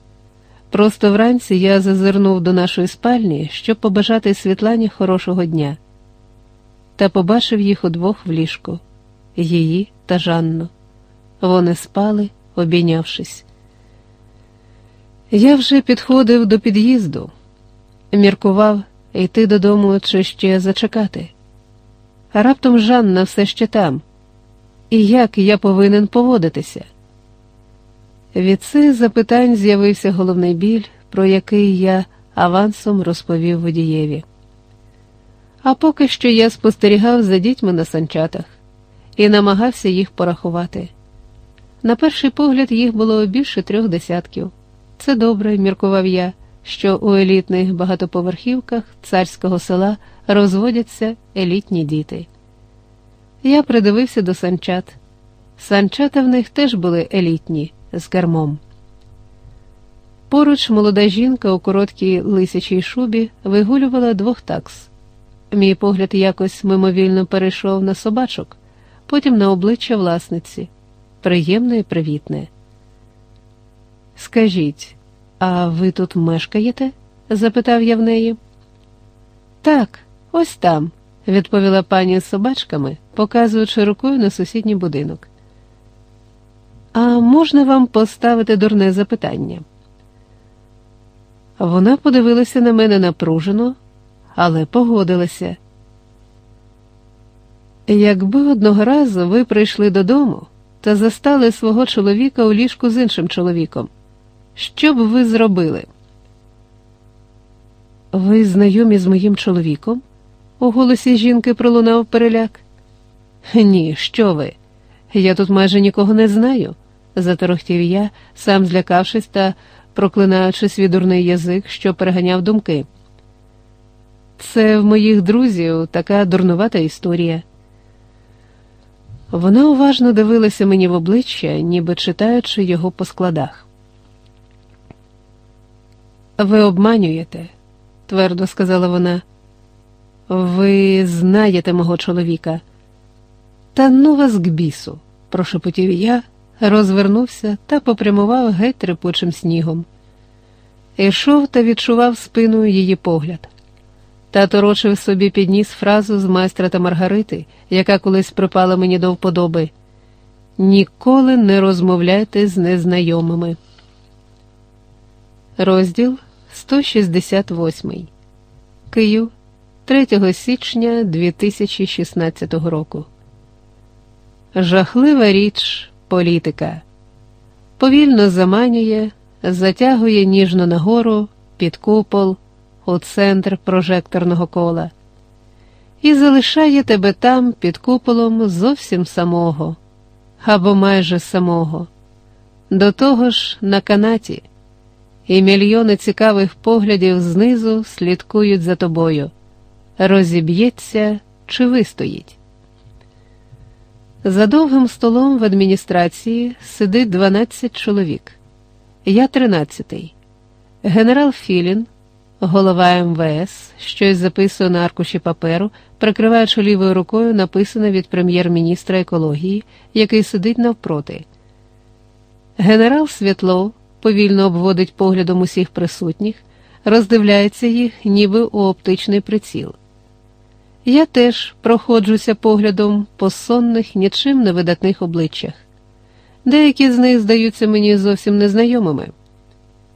Просто вранці я зазирнув до нашої спальні, щоб побажати Світлані хорошого дня, та побачив їх удвох в ліжку її та Жанну. Вони спали, обійнявшись. Я вже підходив до під'їзду, міркував йти додому чи ще зачекати. А раптом Жанна все ще там, і як я повинен поводитися? Від цих запитань з'явився головний біль, про який я авансом розповів водієві. А поки що я спостерігав за дітьми на санчатах і намагався їх порахувати. На перший погляд їх було більше трьох десятків. Це добре, міркував я, що у елітних багатоповерхівках царського села розводяться елітні діти. Я придивився до санчат. Санчата в них теж були елітні з кермом. Поруч молода жінка у короткій лисячій шубі вигулювала двох такс. Мій погляд якось мимовільно перейшов на собачок, потім на обличчя власниці, приємне і привітне. Скажіть, а ви тут мешкаєте? запитав я в неї. Так, ось там, відповіла пані з собачками, показуючи рукою на сусідній будинок. А можна вам поставити дурне запитання? Вона подивилася на мене напружено, але погодилася. Якби одного разу ви прийшли додому та застали свого чоловіка у ліжку з іншим чоловіком, що б ви зробили? Ви знайомі з моїм чоловіком? У голосі жінки пролунав переляк. Ні, що ви? Я тут майже нікого не знаю, заторохтів я, сам злякавшись та проклинаючи свій дурний язик, що переганяв думки. Це в моїх друзів така дурнувата історія. Вона уважно дивилася мені в обличчя, ніби читаючи його по складах. Ви обманюєте, твердо сказала вона. Ви знаєте мого чоловіка. Та ну вас к бісу, прошепотів я, розвернувся та попрямував геть трепучим снігом. Ішов та відчував спиною її погляд. Та торочив собі підніс фразу з майстра та Маргарити, яка колись припала мені до вподоби Ніколи не розмовляйте з незнайомими. Розділ 168. Київ 3 січня 2016 року. Жахлива річ політика. Повільно заманює, затягує ніжно нагору, під купол, у центр прожекторного кола і залишає тебе там під куполом зовсім самого або майже самого, до того ж на канаті, і мільйони цікавих поглядів знизу слідкують за тобою, розіб'ється чи вистоїть. За довгим столом в адміністрації сидить 12 чоловік, я тринадцятий, генерал Філін голова МВС, щось записує на аркуші паперу, прикриваючи лівою рукою написане від прем'єр-міністра екології, який сидить навпроти. Генерал Світлов повільно обводить поглядом усіх присутніх, роздивляється їх, ніби у оптичний приціл. Я теж проходжуся поглядом по сонних, нічим не видатних обличчях. Деякі з них здаються мені зовсім незнайомими.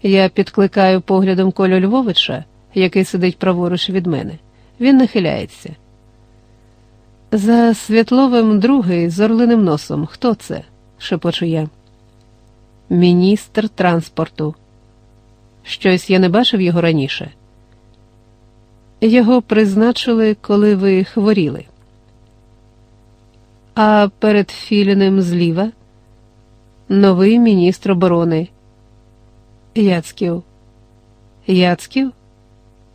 Я підкликаю поглядом Колю Львовича, який сидить праворуч від мене. Він нахиляється. За Світловим другий з орлиним носом. Хто це? шепочу я. Міністр транспорту. Щось я не бачив його раніше. Його призначили, коли ви хворіли. А перед Філіним зліва новий міністр оборони. Яцьків. Яцьків?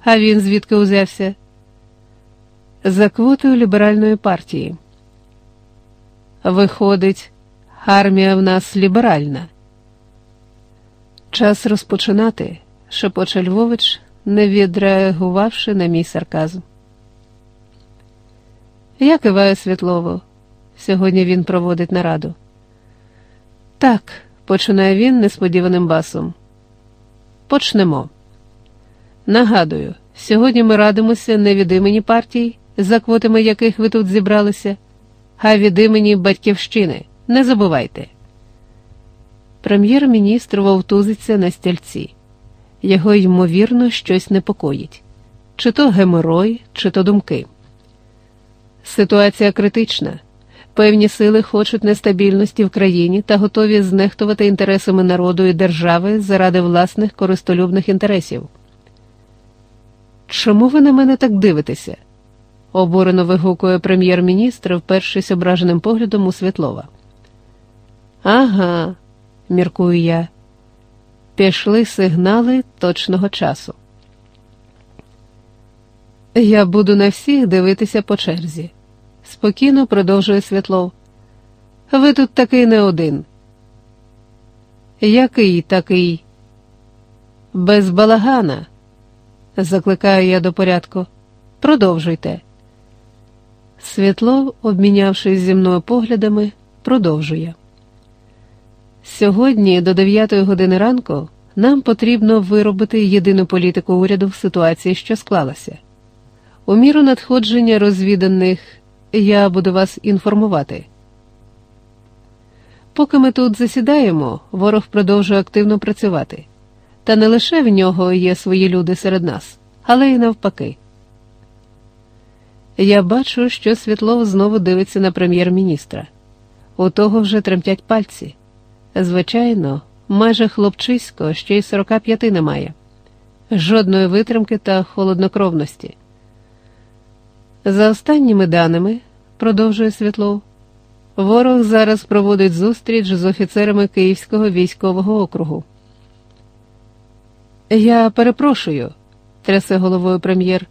А він звідки узявся? За квотою ліберальної партії. Виходить, армія в нас ліберальна. Час розпочинати, шепоче Львович, не відреагувавши на мій сарказм. Я киваю Світлову. Сьогодні він проводить нараду. Так, починає він несподіваним басом. Почнемо. Нагадую, сьогодні ми радимося не від імені партій, за квотами яких ви тут зібралися, а від імені Батьківщини. Не забувайте. Прем'єр-міністр вовтузиться на стільці. Його, ймовірно, щось непокоїть чи то геморой, чи то думки. Ситуація критична. Певні сили хочуть нестабільності в країні та готові знехтувати інтересами народу і держави заради власних користолюбних інтересів. Чому ви на мене так дивитеся? обурено вигукує прем'єр-міністр, впершись ображеним поглядом у Світлова. Ага, міркую я. Пішли сигнали точного часу. Я буду на всіх дивитися по черзі спокійно продовжує Світлов. Ви тут такий не один. Який такий? Без балагана, закликаю я до порядку. Продовжуйте. Світлов, обмінявшись зі мною поглядами, продовжує. Сьогодні до 9 години ранку нам потрібно виробити єдину політику уряду в ситуації, що склалася. У міру надходження розвіданих я буду вас інформувати. Поки ми тут засідаємо, ворог продовжує активно працювати. Та не лише в нього є свої люди серед нас, але й навпаки. Я бачу, що Світлов знову дивиться на прем'єр-міністра. У того вже тремтять пальці. Звичайно, майже хлопчисько ще й 45 немає, жодної витримки та холоднокровності. За останніми даними, продовжує Світлов, ворог зараз проводить зустріч з офіцерами Київського військового округу. Я перепрошую, трясе головою прем'єр.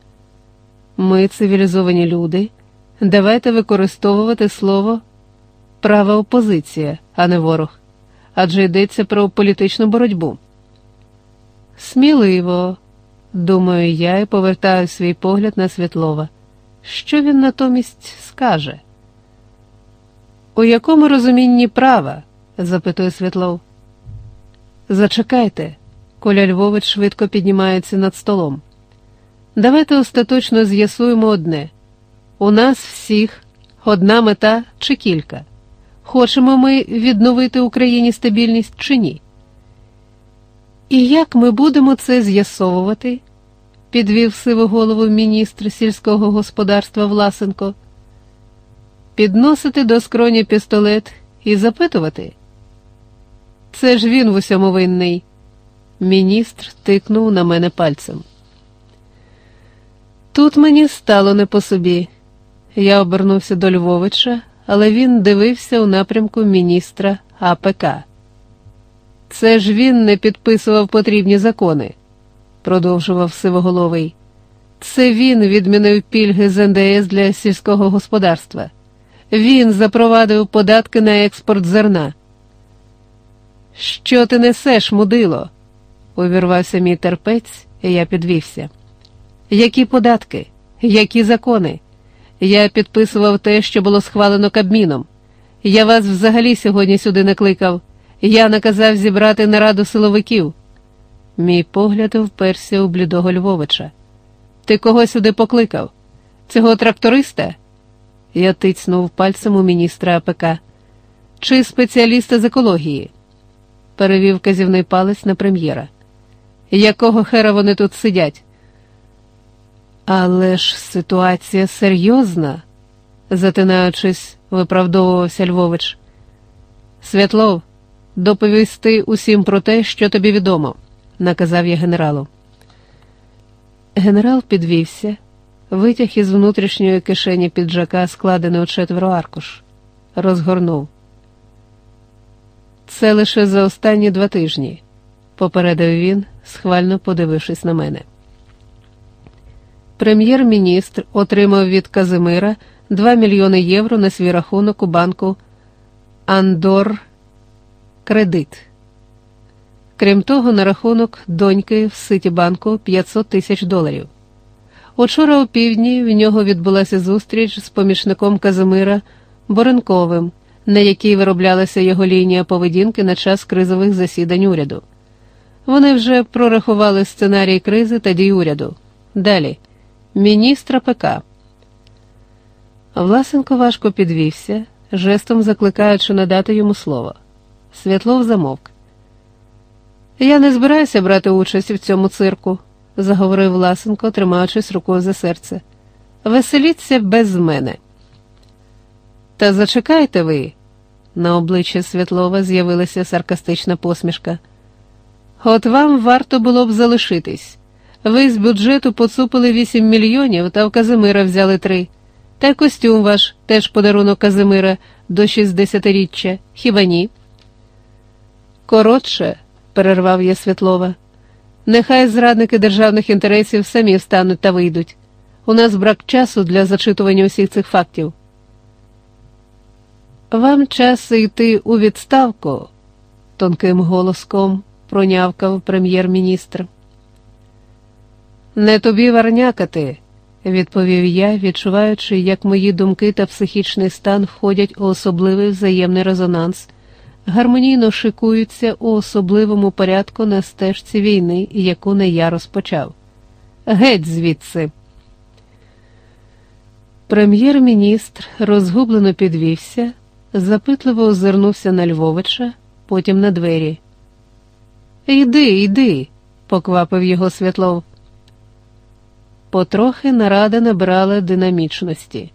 Ми цивілізовані люди. Давайте використовувати слово права опозиція, а не ворог, адже йдеться про політичну боротьбу. Сміливо, думаю я і повертаю свій погляд на Світлова. Що він натомість скаже? У якому розумінні права? запитує Світлов. Зачекайте, Коля Львович швидко піднімається над столом. Давайте остаточно з'ясуємо одне: у нас всіх одна мета чи кілька. Хочемо ми відновити Україні стабільність чи ні? І як ми будемо це з'ясовувати? підвів сиву голову міністр сільського господарства Власенко. Підносити до скроні пістолет і запитувати. Це ж він в усьому винний. Міністр тикнув на мене пальцем. Тут мені стало не по собі. Я обернувся до Львовича, але він дивився у напрямку міністра АПК. Це ж він не підписував потрібні закони, продовжував сивоголовий. Це він відмінив пільги з НДС для сільського господарства. Він запровадив податки на експорт зерна. Що ти несеш, мудило? увірвався мій терпець, і я підвівся. Які податки, які закони? Я підписував те, що було схвалено Кабміном. Я вас взагалі сьогодні сюди не кликав. Я наказав зібрати нараду силовиків. Мій погляд вперся у блідого Львовича. Ти кого сюди покликав? Цього тракториста? Я тицнув пальцем у міністра АПК. Чи спеціаліста з екології? Перевів казівний палець на прем'єра. Якого хера вони тут сидять? Але ж ситуація серйозна, затинаючись, виправдовувався Львович. Святлов, доповісти усім про те, що тобі відомо, наказав я генералу. Генерал підвівся, витяг із внутрішньої кишені піджака, складений у четверо аркуш, розгорнув. Це лише за останні два тижні, попередив він, схвально подивившись на мене. Прем'єр-міністр отримав від Казимира 2 мільйони євро на свій рахунок у банку Андор Кредит. Крім того, на рахунок доньки в Ситібанку 500 тисяч доларів. Учора у півдні в нього відбулася зустріч з помічником Казимира Боренковим, на якій вироблялася його лінія поведінки на час кризових засідань уряду. Вони вже прорахували сценарій кризи та дій уряду. Далі міністра ПК. Власенко важко підвівся, жестом закликаючи надати йому слово. Святлов замовк. Я не збираюся брати участь в цьому цирку, заговорив Власенко, тримаючись рукою за серце. Веселіться без мене. Та зачекайте ви. На обличчі Святлова з'явилася саркастична посмішка. От вам варто було б залишитись. Ви з бюджету поцупили 8 мільйонів та в Казимира взяли три. Та й костюм ваш теж подарунок Казимира до 60-річчя. Хіба ні? Коротше, перервав я Світлова. Нехай зрадники державних інтересів самі встануть та вийдуть. У нас брак часу для зачитування усіх цих фактів. Вам час йти у відставку, тонким голоском пронявкав прем'єр-міністр. Не тобі варнякати, відповів я, відчуваючи, як мої думки та психічний стан входять у особливий взаємний резонанс, гармонійно шикуються у особливому порядку на стежці війни, яку не я розпочав. Геть звідси. Прем'єр-міністр розгублено підвівся, запитливо озирнувся на Львовича, потім на двері. Йди, йди, поквапив його Святлов. Потрохи нарада набирала динамічності.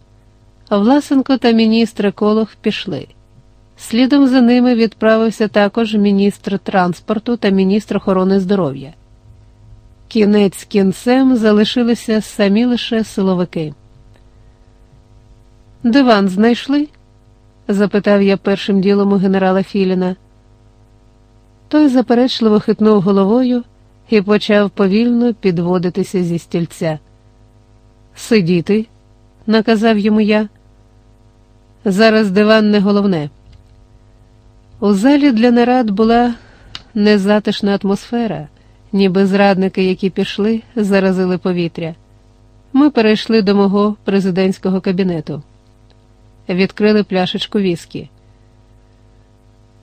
Власенко та міністр Колох пішли. Слідом за ними відправився також міністр транспорту та міністр охорони здоров'я. Кінець кінцем залишилися самі лише силовики. Диван знайшли? запитав я першим ділом у генерала Філіна. Той заперечливо хитнув головою і почав повільно підводитися зі стільця. Сидіти, наказав йому я. Зараз диван не головне. У залі для нарад була незатишна атмосфера, ніби зрадники, які пішли, заразили повітря. Ми перейшли до мого президентського кабінету, відкрили пляшечку віскі.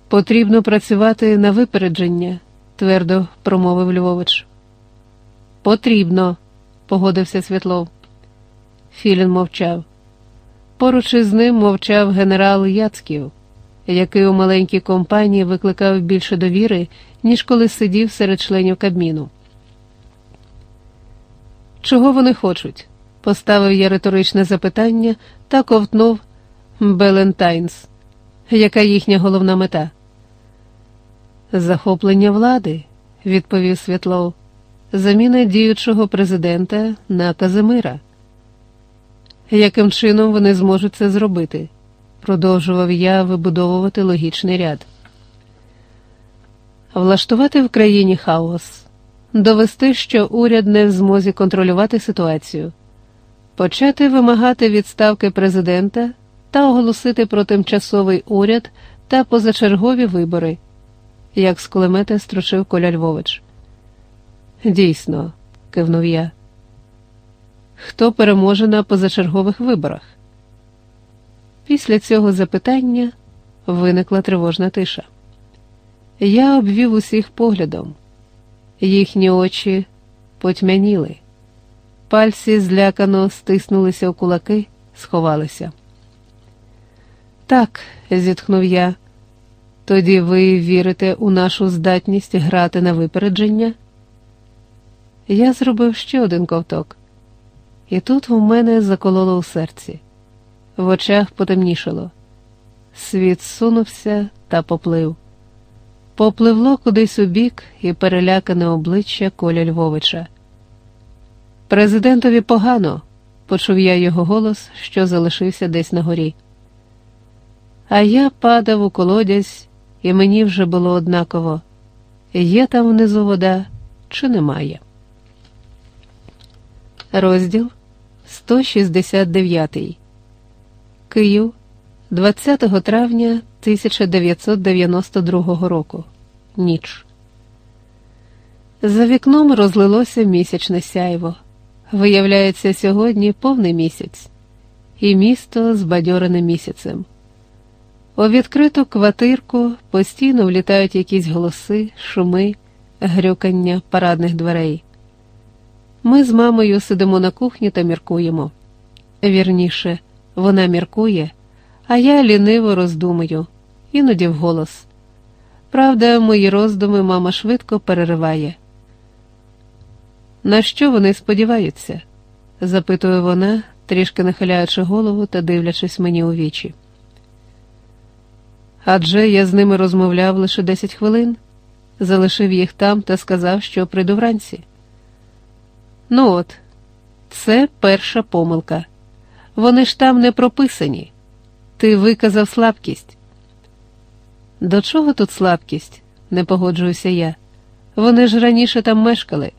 Потрібно працювати на випередження, твердо промовив Львович. Потрібно, погодився Світлов. Філін мовчав. Поруч із ним мовчав генерал Яцьків. який у маленькій компанії викликав більше довіри, ніж коли сидів серед членів Кабміну. Чого вони хочуть? поставив я риторичне запитання та ковтнув Ballantine's. Яка їхня головна мета? Захоплення влади, відповів Святлов, заміна діючого президента на Казимира. Яким чином вони зможуть це зробити? продовжував я вибудовувати логічний ряд. Влаштувати в країні хаос, довести, що уряд не в змозі контролювати ситуацію, почати вимагати відставки президента та оголосити про тимчасовий уряд та позачергові вибори, як з кулемета строчив Коля Львович. Дійсно, кивнув я. Хто переможе на позачергових виборах? Після цього запитання виникла тривожна тиша. Я обвів усіх поглядом, їхні очі потьмяніли, пальці злякано стиснулися у кулаки, сховалися. Так, зітхнув я, тоді ви вірите у нашу здатність грати на випередження? Я зробив ще один ковток, і тут у мене закололо у серці, в очах потемнішало. Світ сунувся та поплив. Попливло кудись у бік і перелякане обличчя Коля Львовича. Президентові погано, почув я його голос, що залишився десь на горі. А я падав у колодязь, і мені вже було однаково, є там внизу вода чи немає. Розділ 169 Київ 20 травня 1992 року. Ніч. За вікном розлилося місячне сяйво. Виявляється, сьогодні повний місяць, і місто збадьорене місяцем. У відкриту квартирку постійно влітають якісь голоси, шуми, грюкання парадних дверей. Ми з мамою сидимо на кухні та міркуємо. Вірніше, вона міркує, а я ліниво роздумую, іноді вголос. Правда, мої роздуми мама швидко перериває. На що вони сподіваються? запитує вона, трішки нахиляючи голову та дивлячись мені у вічі. Адже я з ними розмовляв лише 10 хвилин, залишив їх там та сказав, що прийду вранці. Ну от, це перша помилка. Вони ж там не прописані. Ти виказав слабкість. До чого тут слабкість? не погоджуюся я. Вони ж раніше там мешкали.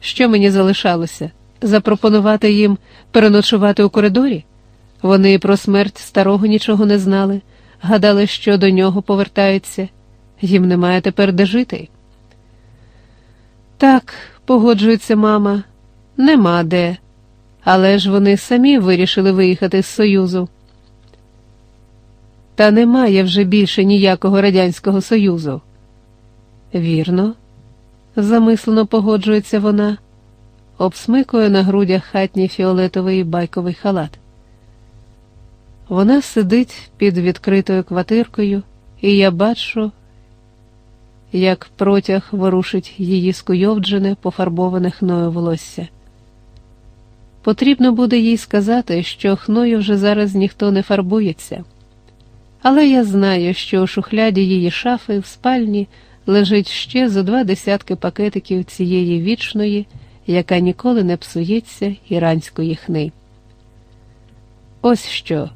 Що мені залишалося? Запропонувати їм переночувати у коридорі? Вони про смерть старого нічого не знали гадали, що до нього повертаються, їм немає тепер де жити. Так, погоджується мама, нема де, але ж вони самі вирішили виїхати з Союзу. Та немає вже більше ніякого Радянського Союзу. Вірно, замислено погоджується вона, обсмикує на грудях хатній фіолетовий байковий халат. Вона сидить під відкритою квартиркою, і я бачу, як протяг ворушить її скуйовджене, пофарбоване хною волосся. Потрібно буде їй сказати, що хною вже зараз ніхто не фарбується, але я знаю, що у шухляді її шафи в спальні лежить ще зо два десятки пакетиків цієї вічної, яка ніколи не псується іранської хни. Ось що.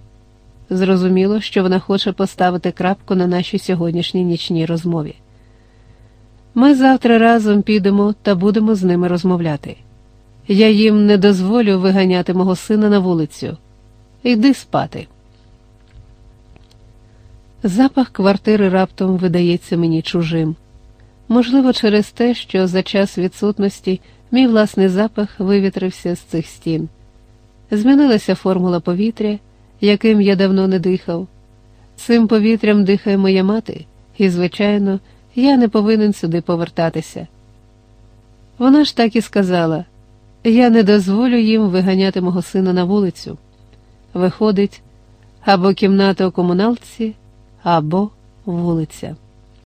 Зрозуміло, що вона хоче поставити крапку на нашій сьогоднішній нічній розмові. Ми завтра разом підемо та будемо з ними розмовляти. Я їм не дозволю виганяти мого сина на вулицю. Йди спати. Запах квартири раптом видається мені чужим. Можливо, через те, що за час відсутності мій власний запах вивітрився з цих стін. Змінилася формула повітря яким я давно не дихав. Цим повітрям дихає моя мати, і, звичайно, я не повинен сюди повертатися. Вона ж так і сказала я не дозволю їм виганяти мого сина на вулицю. Виходить, або кімната у комуналці, або вулиця.